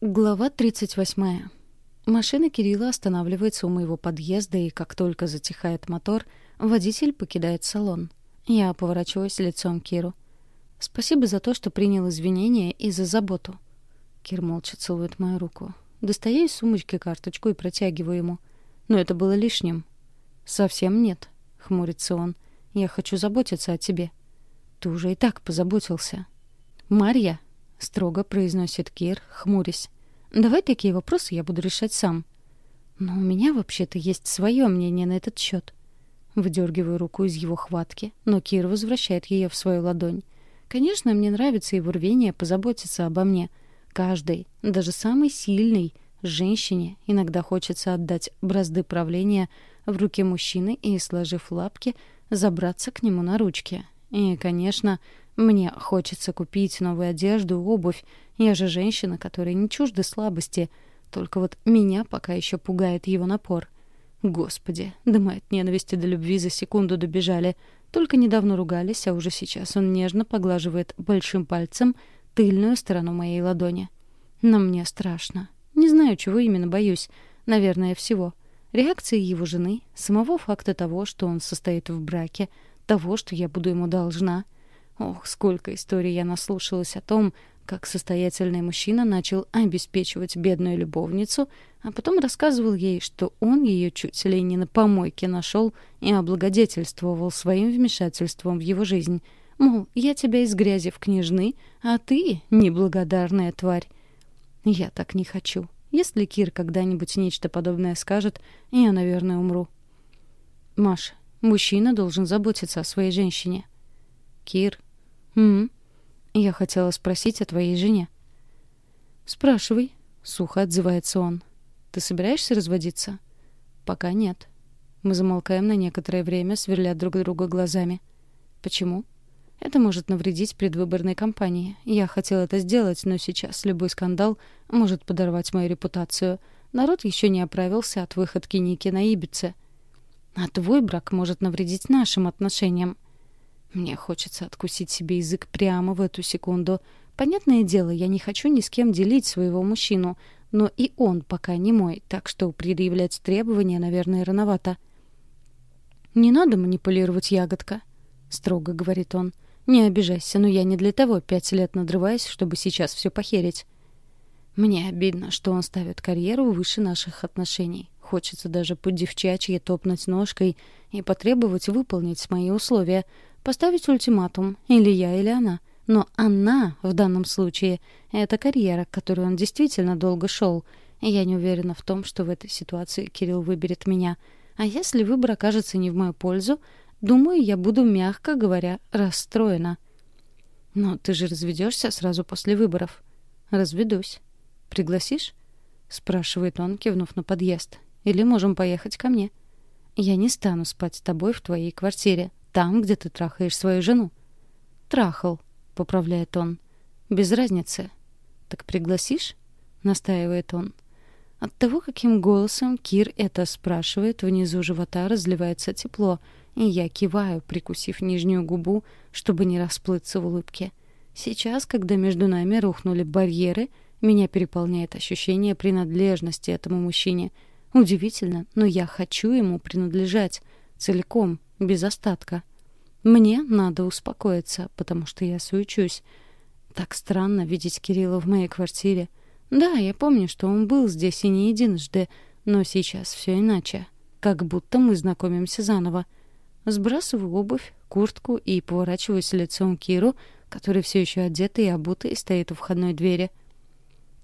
Глава 38. Машина Кирилла останавливается у моего подъезда, и как только затихает мотор, водитель покидает салон. Я поворачиваюсь лицом Киру. «Спасибо за то, что принял извинения и за заботу». Кир молча целует мою руку. Достаю из сумочки карточку и протягиваю ему. Но это было лишним. «Совсем нет», — хмурится он. «Я хочу заботиться о тебе». «Ты уже и так позаботился». «Марья», — строго произносит Кир, хмурясь. «Давай такие вопросы я буду решать сам». «Но у меня вообще-то есть свое мнение на этот счет». Выдергиваю руку из его хватки, но Кир возвращает ее в свою ладонь. Конечно, мне нравится его рвение позаботиться обо мне — Каждой, даже самой сильной, женщине иногда хочется отдать бразды правления в руки мужчины и, сложив лапки, забраться к нему на ручки. И, конечно, мне хочется купить новую одежду, обувь. Я же женщина, которая не чужда слабости. Только вот меня пока еще пугает его напор. Господи, да мы от ненависти до любви за секунду добежали. Только недавно ругались, а уже сейчас он нежно поглаживает большим пальцем — тыльную сторону моей ладони. Но мне страшно. Не знаю, чего именно боюсь. Наверное, всего. Реакции его жены, самого факта того, что он состоит в браке, того, что я буду ему должна. Ох, сколько историй я наслушалась о том, как состоятельный мужчина начал обеспечивать бедную любовницу, а потом рассказывал ей, что он ее чуть ли не на помойке нашел и облагодетельствовал своим вмешательством в его жизнь — Мол, я тебя из грязи в княжны, а ты — неблагодарная тварь. Я так не хочу. Если Кир когда-нибудь нечто подобное скажет, я, наверное, умру. Маш, мужчина должен заботиться о своей женщине. Кир. М, Я хотела спросить о твоей жене. Спрашивай, сухо отзывается он. Ты собираешься разводиться? Пока нет. Мы замолкаем на некоторое время, сверля друг друга глазами. Почему? Это может навредить предвыборной кампании. Я хотел это сделать, но сейчас любой скандал может подорвать мою репутацию. Народ еще не оправился от выходки Ники на Ибице. А твой брак может навредить нашим отношениям. Мне хочется откусить себе язык прямо в эту секунду. Понятное дело, я не хочу ни с кем делить своего мужчину, но и он пока не мой, так что предъявлять требования, наверное, рановато. «Не надо манипулировать, ягодка», — строго говорит он. Не обижайся, но я не для того пять лет надрываюсь, чтобы сейчас все похерить. Мне обидно, что он ставит карьеру выше наших отношений. Хочется даже по девчачьи топнуть ножкой и потребовать выполнить мои условия, поставить ультиматум, или я, или она. Но она, в данном случае, это карьера, к которой он действительно долго шел. Я не уверена в том, что в этой ситуации Кирилл выберет меня. А если выбор окажется не в мою пользу, Думаю, я буду, мягко говоря, расстроена. Но ты же разведешься сразу после выборов. Разведусь. Пригласишь? спрашивает он, кивнув на подъезд. Или можем поехать ко мне? Я не стану спать с тобой в твоей квартире, там, где ты трахаешь свою жену. Трахал, поправляет он. Без разницы. Так пригласишь? настаивает он. От того, каким голосом Кир это спрашивает, внизу живота разливается тепло, и я киваю, прикусив нижнюю губу, чтобы не расплыться в улыбке. Сейчас, когда между нами рухнули барьеры, меня переполняет ощущение принадлежности этому мужчине. Удивительно, но я хочу ему принадлежать. Целиком, без остатка. Мне надо успокоиться, потому что я суечусь. Так странно видеть Кирилла в моей квартире. Да, я помню, что он был здесь и не единожды, но сейчас все иначе. Как будто мы знакомимся заново. Сбрасываю обувь, куртку и поворачиваюсь лицом Киру, который все еще одетый и обутый стоит у входной двери.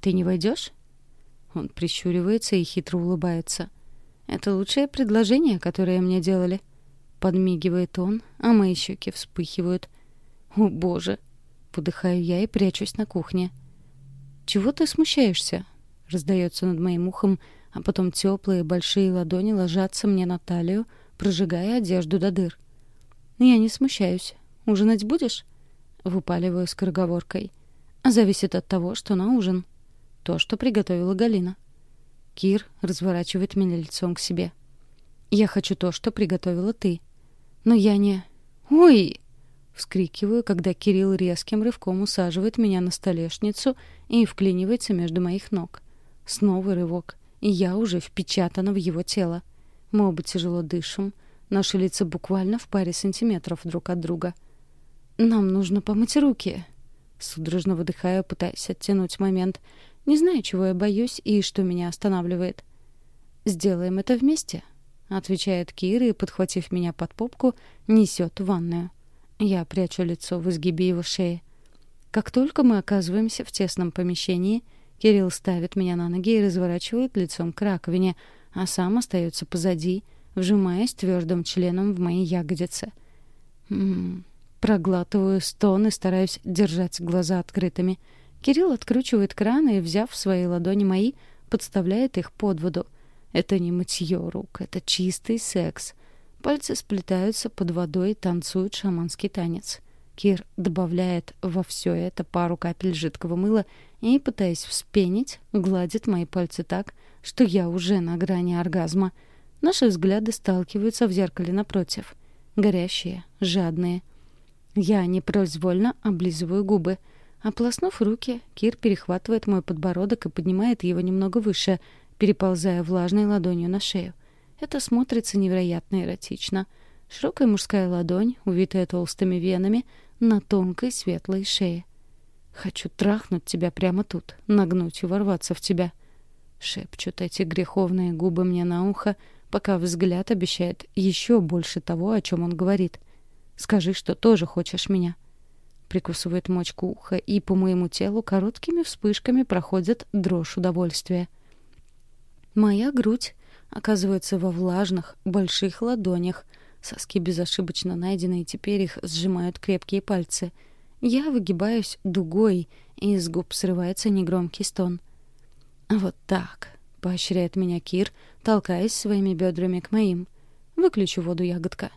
«Ты не войдешь?» Он прищуривается и хитро улыбается. «Это лучшее предложение, которое мне делали». Подмигивает он, а мои щеки вспыхивают. «О, боже!» Подыхаю я и прячусь на кухне. «Чего ты смущаешься?» Раздается над моим ухом, а потом теплые большие ладони ложатся мне на талию, прожигая одежду до дыр. «Я не смущаюсь. Ужинать будешь?» Выпаливаю скороговоркой. «Зависит от того, что на ужин. То, что приготовила Галина». Кир разворачивает меня лицом к себе. «Я хочу то, что приготовила ты. Но я не...» «Ой!» Вскрикиваю, когда Кирилл резким рывком усаживает меня на столешницу и вклинивается между моих ног. Снова рывок, и я уже впечатана в его тело. Мы оба тяжело дышим, наши лица буквально в паре сантиметров друг от друга. «Нам нужно помыть руки», — судорожно выдыхаю, пытаясь оттянуть момент. Не знаю, чего я боюсь и что меня останавливает. «Сделаем это вместе», — отвечает Кир и, подхватив меня под попку, несет в ванную. Я прячу лицо в изгибе его шеи. Как только мы оказываемся в тесном помещении, Кирилл ставит меня на ноги и разворачивает лицом к раковине, а сам остается позади, вжимаясь твердым членом в мои ягодицы. М-м, проглатываю стон и стараюсь держать глаза открытыми. Кирилл откручивает кран и, взяв в свои ладони мои, подставляет их под воду. Это не мытье рук, это чистый секс. Пальцы сплетаются под водой и танцуют шаманский танец. Кир добавляет во все это пару капель жидкого мыла и, пытаясь вспенить, гладит мои пальцы так, что я уже на грани оргазма. Наши взгляды сталкиваются в зеркале напротив. Горящие, жадные. Я непроизвольно облизываю губы. Ополоснув руки, Кир перехватывает мой подбородок и поднимает его немного выше, переползая влажной ладонью на шею. Это смотрится невероятно эротично. Широкая мужская ладонь, увитая толстыми венами, на тонкой светлой шее. «Хочу трахнуть тебя прямо тут, нагнуть и ворваться в тебя», — шепчут эти греховные губы мне на ухо, пока взгляд обещает еще больше того, о чем он говорит. «Скажи, что тоже хочешь меня». Прикусывает мочку уха, и по моему телу короткими вспышками проходит дрожь удовольствия. Моя грудь оказывается во влажных, больших ладонях. Соски безошибочно найдены, и теперь их сжимают крепкие пальцы. Я выгибаюсь дугой, и из губ срывается негромкий стон. «Вот так», — поощряет меня Кир, толкаясь своими бедрами к моим. «Выключу воду, ягодка».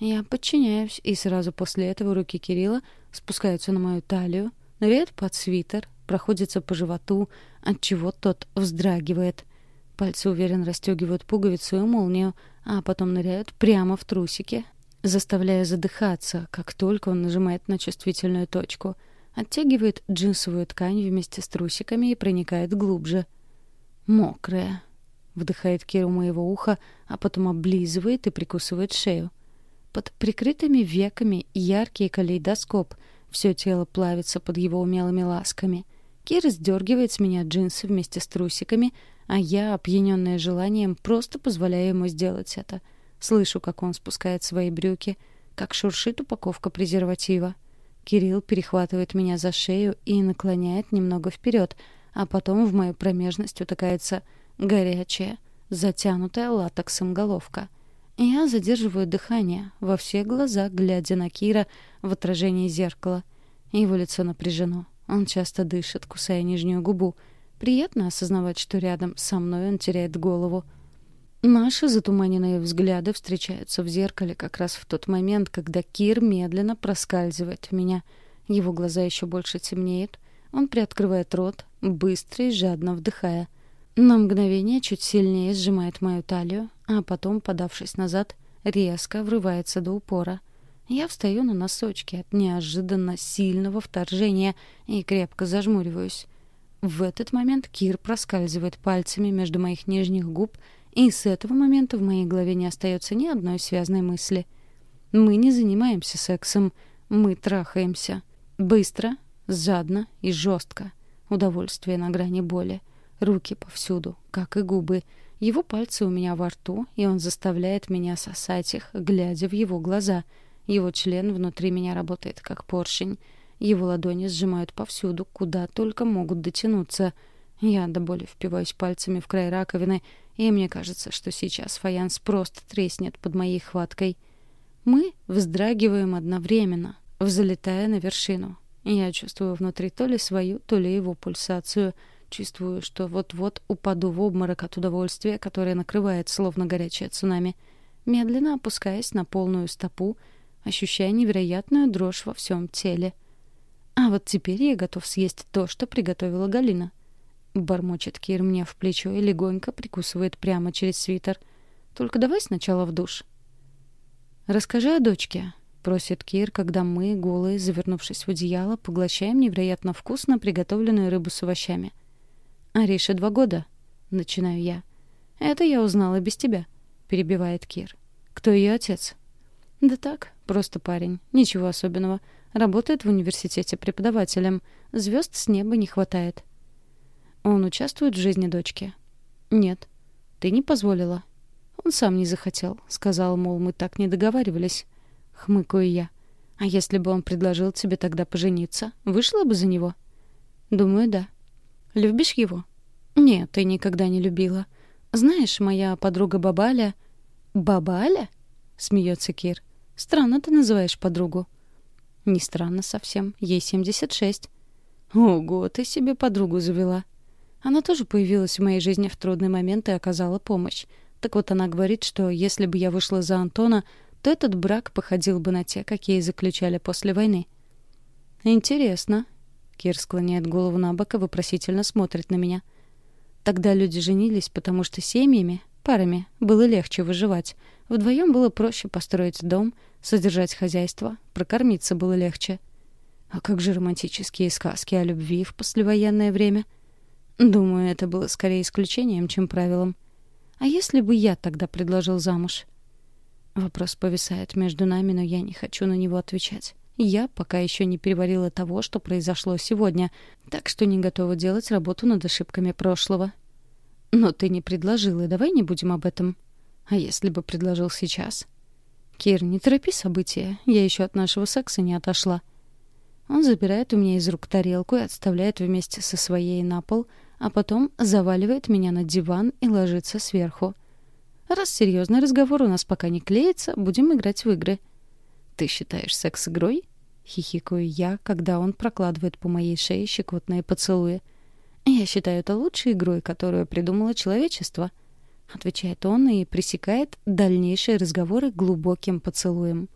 Я подчиняюсь, и сразу после этого руки Кирилла спускаются на мою талию, ныряют под свитер, проходятся по животу, от чего тот вздрагивает — Пальцы уверенно расстегивают пуговицу и молнию, а потом ныряют прямо в трусики, заставляя задыхаться, как только он нажимает на чувствительную точку. Оттягивает джинсовую ткань вместе с трусиками и проникает глубже. «Мокрая», — вдыхает Кира у моего уха, а потом облизывает и прикусывает шею. Под прикрытыми веками яркий калейдоскоп. Все тело плавится под его умелыми ласками. Кира сдергивает с меня джинсы вместе с трусиками, а я, опьяненная желанием, просто позволяю ему сделать это. Слышу, как он спускает свои брюки, как шуршит упаковка презерватива. Кирилл перехватывает меня за шею и наклоняет немного вперед, а потом в мою промежность утыкается горячая, затянутая латексом головка. Я задерживаю дыхание, во все глаза глядя на Кира в отражении зеркала. Его лицо напряжено. Он часто дышит, кусая нижнюю губу — Приятно осознавать, что рядом со мной он теряет голову. Наши затуманенные взгляды встречаются в зеркале как раз в тот момент, когда Кир медленно проскальзывает в меня. Его глаза еще больше темнеют. Он приоткрывает рот, быстро и жадно вдыхая. На мгновение чуть сильнее сжимает мою талию, а потом, подавшись назад, резко врывается до упора. Я встаю на носочки от неожиданно сильного вторжения и крепко зажмуриваюсь. В этот момент Кир проскальзывает пальцами между моих нижних губ, и с этого момента в моей голове не остается ни одной связной мысли. Мы не занимаемся сексом, мы трахаемся. Быстро, жадно и жестко. Удовольствие на грани боли. Руки повсюду, как и губы. Его пальцы у меня во рту, и он заставляет меня сосать их, глядя в его глаза. Его член внутри меня работает, как поршень. Его ладони сжимают повсюду, куда только могут дотянуться. Я до боли впиваюсь пальцами в край раковины, и мне кажется, что сейчас фаянс просто треснет под моей хваткой. Мы вздрагиваем одновременно, взлетая на вершину. Я чувствую внутри то ли свою, то ли его пульсацию. Чувствую, что вот-вот упаду в обморок от удовольствия, которое накрывает, словно горячее цунами. Медленно опускаясь на полную стопу, ощущая невероятную дрожь во всем теле — а вот теперь я готов съесть то, что приготовила Галина. Бормочет Кир мне в плечо и легонько прикусывает прямо через свитер. Только давай сначала в душ. Расскажи о дочке. просит Кир, когда мы, голые, завернувшись в одеяло, поглощаем невероятно вкусно приготовленную рыбу с овощами. «Арише два года», — начинаю я. «Это я узнала без тебя», — перебивает Кир. «Кто ее отец?» «Да так, просто парень. Ничего особенного. Работает в университете преподавателем. Звезд с неба не хватает». «Он участвует в жизни дочки?» «Нет». «Ты не позволила?» «Он сам не захотел. Сказал, мол, мы так не договаривались». Хмыкаю я. «А если бы он предложил тебе тогда пожениться, вышла бы за него?» «Думаю, да». «Любишь его?» «Нет, ты никогда не любила. Знаешь, моя подруга Бабаля...» «Бабаля?» — смеется Кир. «Странно ты называешь подругу». «Не странно совсем. Ей 76». «Ого, ты себе подругу завела». Она тоже появилась в моей жизни в трудный момент и оказала помощь. Так вот она говорит, что если бы я вышла за Антона, то этот брак походил бы на те, какие заключали после войны. «Интересно». Кир склоняет голову на бок и вопросительно смотрит на меня. «Тогда люди женились, потому что семьями, парами, было легче выживать. Вдвоем было проще построить дом, содержать хозяйство, прокормиться было легче. А как же романтические сказки о любви в послевоенное время? Думаю, это было скорее исключением, чем правилом. А если бы я тогда предложил замуж? Вопрос повисает между нами, но я не хочу на него отвечать. Я пока еще не переварила того, что произошло сегодня, так что не готова делать работу над ошибками прошлого. Но ты не предложила, давай не будем об этом. А если бы предложил сейчас? Кир, не торопи события. Я еще от нашего секса не отошла. Он забирает у меня из рук тарелку и отставляет вместе со своей на пол, а потом заваливает меня на диван и ложится сверху. Раз серьезный разговор у нас пока не клеится, будем играть в игры. Ты считаешь секс игрой? Хихикаю я, когда он прокладывает по моей шее щекотные поцелуи. Я считаю это лучшей игрой, которую придумало человечество — отвечает он и пресекает дальнейшие разговоры глубоким поцелуем.